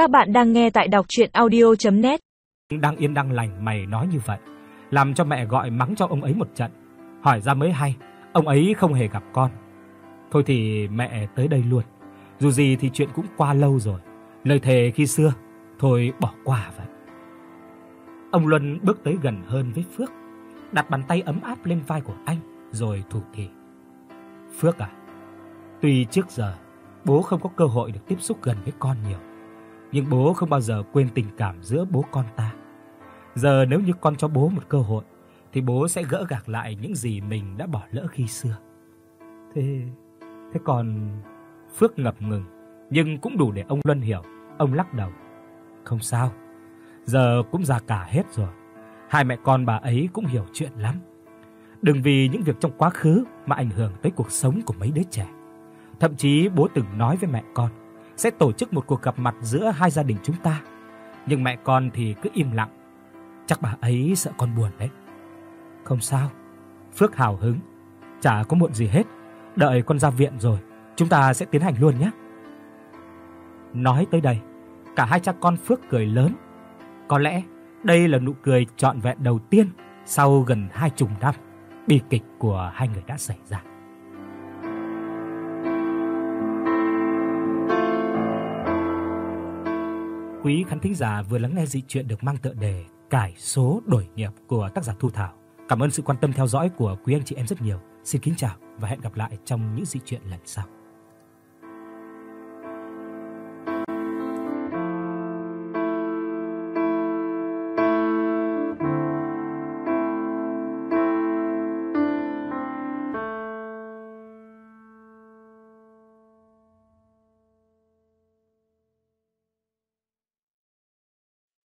Các bạn đang nghe tại đọc audio net Đang yên đang lành mày nói như vậy, làm cho mẹ gọi mắng cho ông ấy một trận. Hỏi ra mới hay, ông ấy không hề gặp con. Thôi thì mẹ tới đây luôn. Dù gì thì chuyện cũng qua lâu rồi. Lời thề khi xưa, thôi bỏ qua vậy. Ông Luân bước tới gần hơn với Phước, đặt bàn tay ấm áp lên vai của anh rồi thủ thỉ. Phước à, tuy trước giờ bố không có cơ hội được tiếp xúc gần với con nhiều, nhưng bố không bao giờ quên tình cảm giữa bố con ta. Giờ nếu như con cho bố một cơ hội thì bố sẽ gỡ gạc lại những gì mình đã bỏ lỡ khi xưa. Thế thế còn Phước ngập ngừng, nhưng cũng đủ để ông Luân hiểu, ông lắc đầu. Không sao, giờ cũng già cả hết rồi. Hai mẹ con bà ấy cũng hiểu chuyện lắm. Đừng vì những việc trong quá khứ mà ảnh hưởng tới cuộc sống của mấy đứa trẻ. Thậm chí bố từng nói với mẹ con sẽ tổ chức một cuộc gặp mặt giữa hai gia đình chúng ta. Nhưng mẹ con thì cứ im lặng. Chắc bà ấy sợ con buồn đấy. Không sao. Phước hào hứng, chả có muộn gì hết. Đợi con ra viện rồi, chúng ta sẽ tiến hành luôn nhé. Nói tới đây, cả hai cha con Phước cười lớn. Có lẽ đây là nụ cười trọn vẹn đầu tiên sau gần hai chục năm bi kịch của hai người đã xảy ra. Quý khán thính giả vừa lắng nghe dị truyện được mang tựa đề Cải số đổi nghiệp của tác giả Thu Thảo. Cảm ơn sự quan tâm theo dõi của quý anh chị em rất nhiều. Xin kính chào và hẹn gặp lại trong những dị truyện lần sau.